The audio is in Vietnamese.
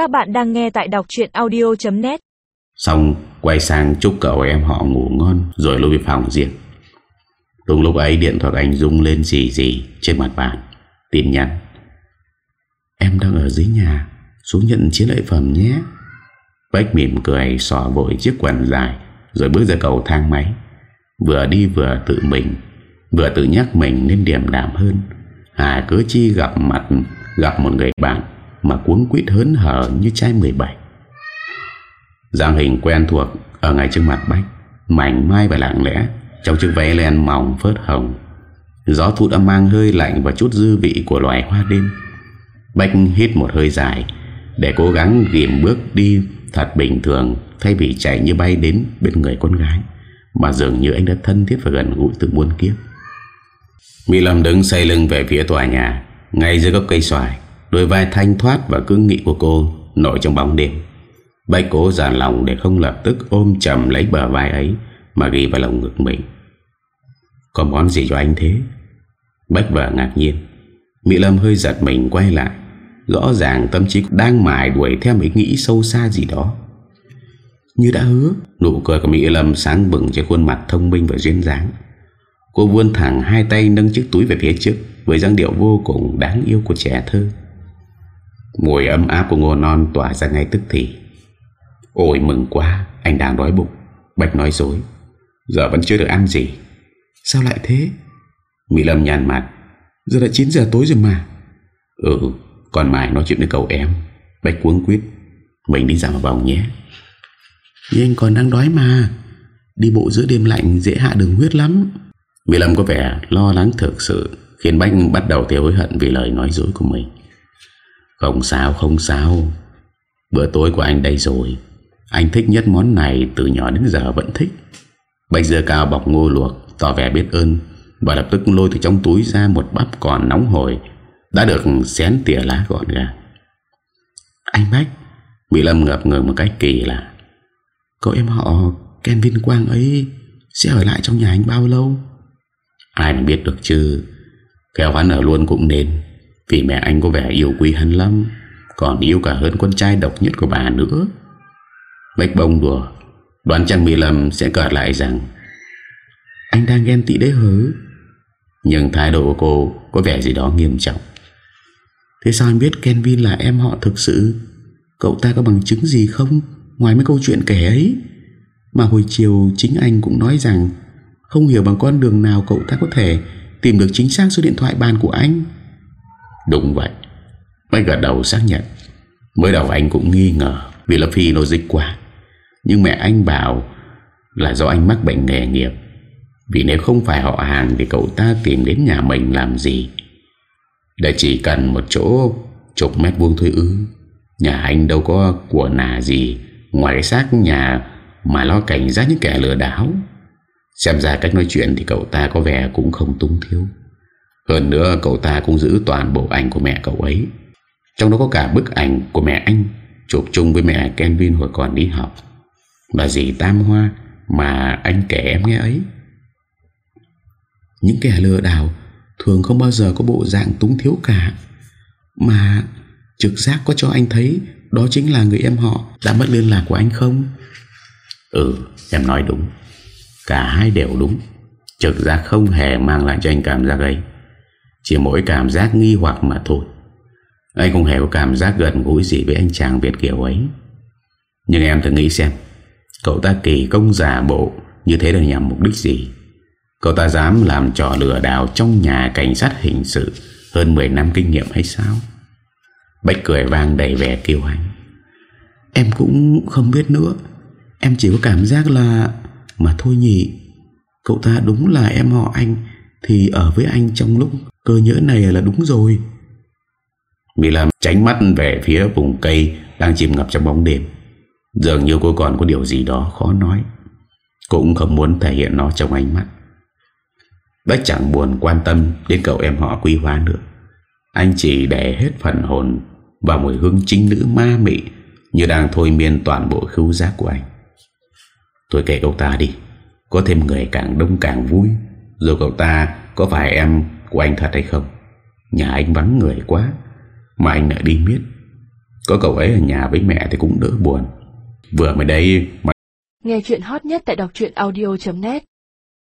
Các bạn đang nghe tại đọc chuyện audio.net Xong, quay sang chúc cậu em họ ngủ ngon, Rồi lui về phòng riêng Đúng lúc ấy, điện thoại anh rung lên gì gì Trên mặt bàn. Tin nhắn. Em đang ở dưới nhà, Xuống nhận chiến lợi phẩm nhé. Bách mỉm cười, xỏ vội chiếc quần dài, Rồi bước ra cầu thang máy. Vừa đi vừa tự mình, Vừa tự nhắc mình nên điềm đảm hơn. Hà cứ chi gặp mặt, Gặp một người bạn. Mà cuốn quýt hớn hở như trai 17 Giang hình quen thuộc Ở ngay trước mặt Bách, Mảnh mai và lặng lẽ, Trong chiếc váy len mỏng phớt hồng. Gió thu đã mang hơi lạnh Và chút dư vị của loài hoa đêm. Bách hít một hơi dài, Để cố gắng ghim bước đi Thật bình thường, Thay vì chạy như bay đến bên người con gái, Mà dường như anh đã thân thiết và gần gũi từ muôn kiếp. Mỹ Lâm đứng xây lưng về phía tòa nhà, Ngay dưới gốc cây xoài. Đôi vai thanh thoát và cứng nghị của cô Nổi trong bóng đêm. Bách cố giàn lòng để không lập tức ôm chầm lấy bờ vai ấy Mà ghi vào lòng ngực mình. Có món gì cho anh thế? Bách vợ ngạc nhiên. Mỹ Lâm hơi giật mình quay lại. Rõ ràng tâm trí đang mải đuổi theo mấy nghĩ sâu xa gì đó. Như đã hứa, Nụ cười của Mỹ Lâm sáng bừng trên khuôn mặt thông minh và duyên dáng. Cô vươn thẳng hai tay nâng chiếc túi về phía trước Với dáng điệu vô cùng đáng yêu của trẻ thơ. Mùi ấm áp của ngô non tỏa ra ngay tức thì. Ôi mừng quá Anh đang đói bụng. Bạch nói dối. Giờ vẫn chưa được ăn gì. Sao lại thế? Mỹ Lâm nhàn mặt. Giờ đã 9 giờ tối rồi mà. Ừ còn mãi nói chuyện với cậu em. Bạch cuống quyết Mình đi dạo vòng nhé. Nhưng anh còn đang đói mà. Đi bộ giữa đêm lạnh dễ hạ đường huyết lắm. Mỹ Lâm có vẻ lo lắng thực sự Khiến Bách bắt đầu theo hối hận Vì lời nói dối của mình không sao không sao. Bữa tối của anh đây rồi. Anh thích nhất món này Từ nhỏ đến giờ vẫn thích. Bách dưa cao bọc ngô luộc, Tỏ vẻ biết ơn Và lập tức lôi từ trong túi ra một bắp còn nóng hổi. Đã được xén tỉa lá gọn gàng. Anh Bách, Mỹ Lâm ngập ngừng một cách kỳ lạ. Cậu em họ Ken Vinh Quang ấy Sẽ ở lại trong nhà anh bao lâu? Ai mà biết được chứ? Kéo hắn ở luôn cũng nên. Vì mẹ anh có vẻ yêu quý hắn lắm, Còn yêu cả hơn con trai độc nhất của bà nữa. Bách bông đùa, Đoán chăng bị Lâm sẽ cợt lại rằng, Anh đang ghen tị đấy hứ Nhưng thái độ của cô Có vẻ gì đó nghiêm trọng. Thế sao anh biết Kenvin là em họ thực sự? Cậu ta có bằng chứng gì không? Ngoài mấy câu chuyện kể ấy. Mà hồi chiều chính anh cũng nói rằng, Không hiểu bằng con đường nào cậu ta có thể Tìm được chính xác số điện thoại bàn của anh. Đúng vậy. Bách gật đầu xác nhận. Mới đầu anh cũng nghi ngờ Vì là phi logic quá. Nhưng mẹ anh bảo Là do anh mắc bệnh nghề nghiệp. Vì nếu không phải họ hàng Thì cậu ta tìm đến nhà mình làm gì? Để chỉ cần một chỗ Chục mét vuông thôi ư. Nhà anh đâu có của nà gì. Ngoài cái xác nhà Mà lo cảnh giác những kẻ lừa đảo. Xem ra cách nói chuyện Thì cậu ta có vẻ cũng không tung thiếu. Hơn nữa, cậu ta cũng giữ toàn bộ ảnh của mẹ cậu ấy. Trong đó có cả bức ảnh của mẹ anh, Chụp chung với mẹ Kenvin hồi còn đi học. Là gì tam hoa Mà anh kể em nghe ấy. Những kẻ lừa đảo Thường không bao giờ có bộ dạng túng thiếu cả. Mà Trực giác có cho anh thấy Đó chính là người em họ Đã mất liên lạc của anh không? Ừ em nói đúng. Cả hai đều đúng. Trực giác không hề mang lại cho anh cảm giác ấy. Chỉ mỗi cảm giác nghi hoặc mà thôi. Anh không hề có cảm giác gần gũi gì với anh chàng Việt Kiều ấy. Nhưng em thử nghĩ xem, Cậu ta kỳ công giả bộ Như thế là nhằm mục đích gì? Cậu ta dám làm trò lừa đảo Trong nhà cảnh sát hình sự Hơn 10 năm kinh nghiệm hay sao? Bách cười vang đầy vẻ kiêu hãnh. Em cũng không biết nữa. Em chỉ có cảm giác là, Mà thôi nhỉ, Cậu ta đúng là em họ anh. Thì ở với anh trong lúc cơ nhỡ này là đúng rồi. Mỹ Lâm tránh mắt về phía vùng cây Đang chìm ngập trong bóng đêm. Dường như cô còn có điều gì đó khó nói. Cũng không muốn thể hiện nó trong ánh mắt. Bách chẳng buồn quan tâm Đến cậu em họ quý hóa nữa. Anh chỉ để hết phần hồn Và mùi hương chính nữ ma mị Như đang thôi miên toàn bộ khứu giác của anh. Tôi kể cậu ta đi, Có thêm người càng đông càng vui dù cậu ta, có phải em của anh thật hay không? Nhà anh vắng người quá, Mà anh lại đi miết. Có cậu ấy ở nhà với mẹ thì cũng đỡ buồn. Vừa mới đây mà Nghe chuyện hot nhất tại đọc audio.net